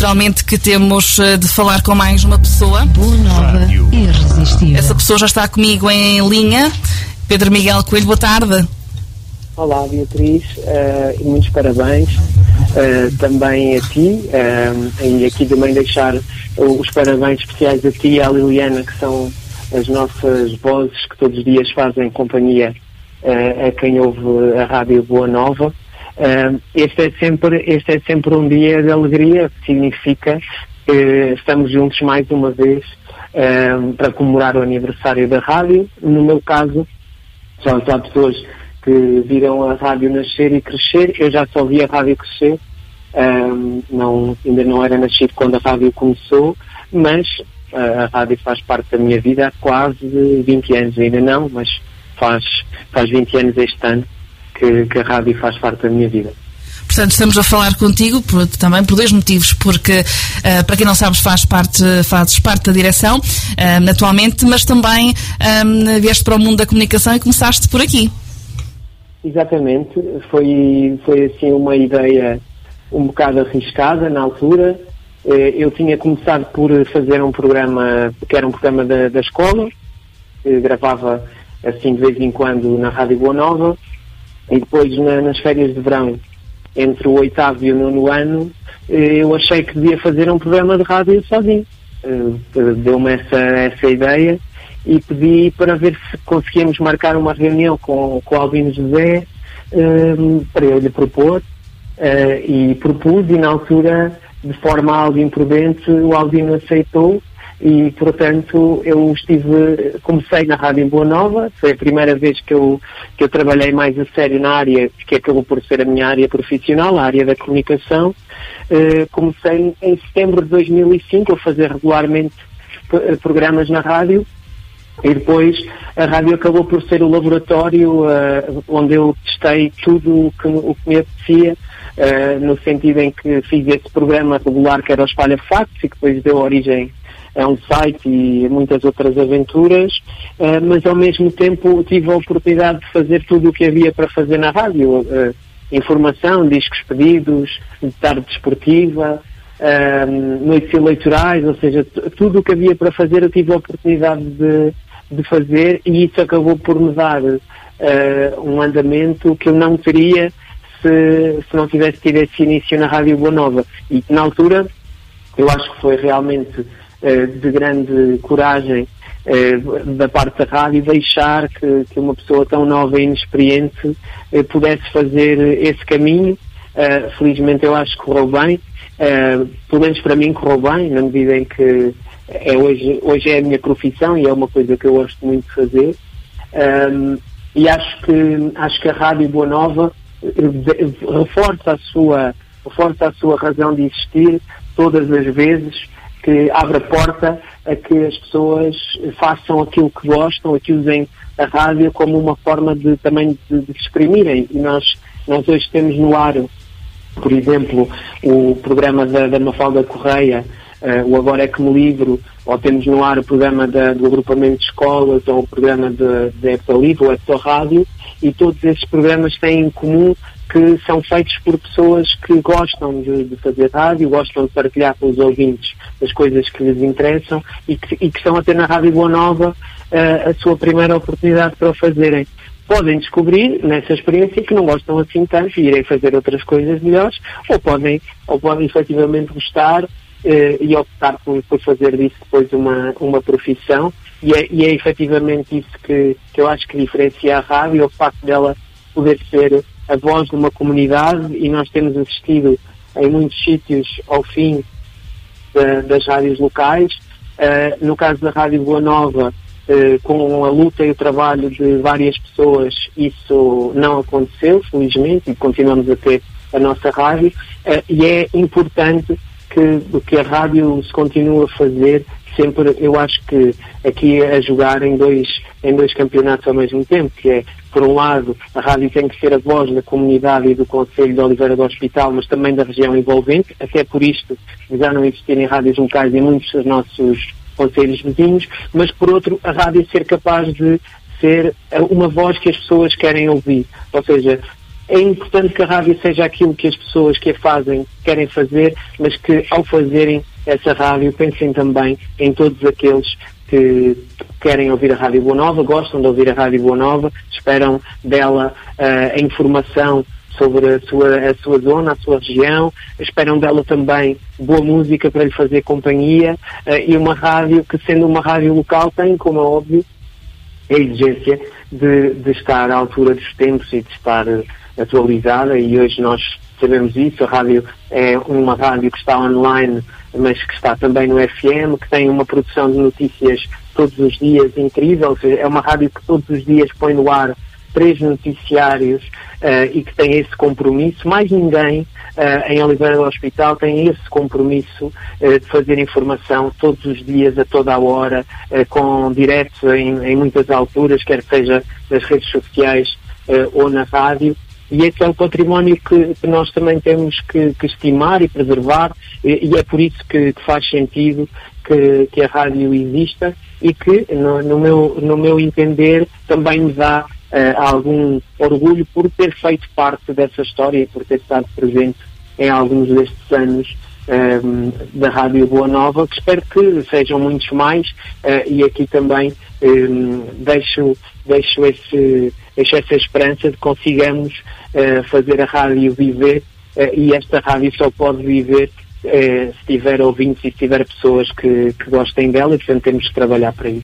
naturalmente que temos eh, de falar com mais uma pessoa. Boa nova, irresistível. Essa pessoa já está comigo em linha. Pedro Miguel Coelho, boa tarde. Olá, Beatriz, uh, e muitos parabéns uh, também a ti uh, e aqui também deixar os parabéns especiais a ti e à Liliana, que são as nossas vozes que todos os dias fazem companhia a quem ouve a Rádio Boa Nova. Este, é sempre, este é sempre um dia de alegria, significa que estamos juntos mais uma vez para comemorar o aniversário da rádio. No meu caso, já há pessoas que viram a rádio nascer e crescer. Eu já só vi a rádio crescer, um, não, ainda não era nascido quando a rádio começou, mas uh, a rádio faz parte da minha vida há quase 20 anos, ainda não, mas faz, faz 20 anos este ano que, que a rádio faz parte da minha vida. Portanto, estamos a falar contigo por, também por dois motivos, porque, uh, para quem não sabes, faz parte, fazes parte da direção uh, atualmente, mas também um, vieste para o mundo da comunicação e começaste por aqui. Exatamente, foi, foi assim uma ideia um bocado arriscada na altura. Eh, eu tinha começado por fazer um programa, que era um programa da, da escola, gravava assim de vez em quando na Rádio Boa Nova, e depois na, nas férias de verão, entre o oitavo e o nono ano, eh, eu achei que devia fazer um programa de rádio sozinho. Eh, deu-me essa, essa ideia e pedi para ver se conseguíamos marcar uma reunião com, com o Albino José um, para eu lhe propor uh, e propus e na altura de forma algo imprudente o Albino aceitou e portanto eu estive comecei na Rádio Boa Nova foi a primeira vez que eu que eu trabalhei mais a sério na área que acabou por ser a minha área profissional a área da comunicação. Uh, comecei em setembro de 2005 a fazer regularmente programas na rádio e depois a rádio acabou por ser o laboratório uh, onde eu testei tudo o que, o que me apetecia, uh, no sentido em que fiz esse programa regular que era o Espalha Factos e que depois deu origem a um site e muitas outras aventuras, uh, mas ao mesmo tempo tive a oportunidade de fazer tudo o que havia para fazer na rádio. informação, discos pedidos, de tarde desportiva, noites eleitorais, ou seja, tudo o que havia para fazer eu tive a oportunidade de, de fazer e isso acabou por me dar uh, um andamento que eu não teria se, se não tivesse tido esse início na Rádio Boa Nova. E na altura eu acho que foi realmente uh, de grande coragem uh, da parte da rádio deixar que, que, uma pessoa tão nova e inexperiente pudesse fazer esse caminho. felizmente eu acho que correu bem. pelo menos para mim correu bem, na medida em que é hoje, hoje é a minha profissão e é uma coisa que eu gosto muito de fazer. Um, e acho que, acho que a Rádio Boa Nova eh, reforça a sua, reforça a sua razão de existir todas as vezes que abre a porta a que as pessoas façam aquilo que gostam, a que usem a rádio como uma forma de também de, de exprimirem. E nós, nós hoje temos no ar, por exemplo, o programa da, da Mafalda Correia, uh, o Agora é que me livro, ou temos no ar o programa do agrupamento de escolas, ou o programa da EPA Livre, ou EPA Rádio, e todos esses programas têm em comum que são feitos por pessoas que gostam de, de, fazer rádio, gostam de partilhar com os ouvintes as coisas que lhes interessam e que, e que estão a ter na Rádio Boa Nova uh, a sua primeira oportunidade para o fazerem. Podem descobrir nessa experiência que não gostam assim tanto e irem fazer outras coisas melhores, ou podem, ou podem efetivamente gostar e optar por, por, fazer disso depois uma, uma profissão. E é, e é efetivamente isso que, que eu acho que diferencia a rádio, o facto dela poder ser a voz de uma comunidade. E nós temos assistido em muitos sítios ao fim da, das rádios locais. Uh, no caso da Rádio Boa Nova, uh, com a luta e o trabalho de várias pessoas, isso não aconteceu, felizmente, e continuamos a ter a nossa rádio, uh, e é importante que, que a rádio se continua a fazer sempre, eu acho que aqui a jogar em dois, em dois campeonatos ao mesmo tempo, que é, por um lado, a rádio tem que ser a voz da comunidade e do Conselho de Oliveira do Hospital, mas também da região envolvente, até por isto já não existirem rádios locais em muitos dos nossos conselhos vizinhos, mas por outro, a rádio ser capaz de ser uma voz que as pessoas querem ouvir. Ou seja, é importante que a rádio seja aquilo que as pessoas que a fazem querem fazer, mas que ao fazerem essa rádio pensem também em todos aqueles que querem ouvir a Rádio Boa Nova, gostam de ouvir a Rádio Boa Nova, esperam dela uh, a informação sobre a sua, a sua zona, a sua região, esperam dela também boa música para lhe fazer companhia uh, e uma rádio que, sendo uma rádio local, tem, como é óbvio, a exigência de, de estar à altura dos tempos e de estar uh, atualizada e hoje nós sabemos isso, a rádio é uma rádio que está online, mas que está também no FM, que tem uma produção de notícias todos os dias incrível, é uma rádio que todos os dias põe no ar três noticiários uh, e que tem esse compromisso. Mais ninguém uh, em Oliveira do Hospital tem esse compromisso uh, de fazer informação todos os dias, a toda a hora, com direto em, em, muitas alturas, quer seja nas redes sociais ou na rádio. E esse é um património que, que nós também temos que, que, estimar e preservar, e, e é por isso que, que faz sentido que, que, a rádio exista e que, no, no, meu, no meu entender, também me dá uh, algum orgulho por ter feito parte dessa história e por ter estado presente em alguns destes anos um, ehm, da Rádio Boa Nova, que espero que sejam muitos mais uh, e aqui também um, ehm, deixo, deixo, esse, deixo essa esperança de consigamos uh, fazer a rádio viver uh, e esta rádio só pode viver se tiver ouvintes e se tiver pessoas que, que gostem dela e portanto temos que trabalhar para isso.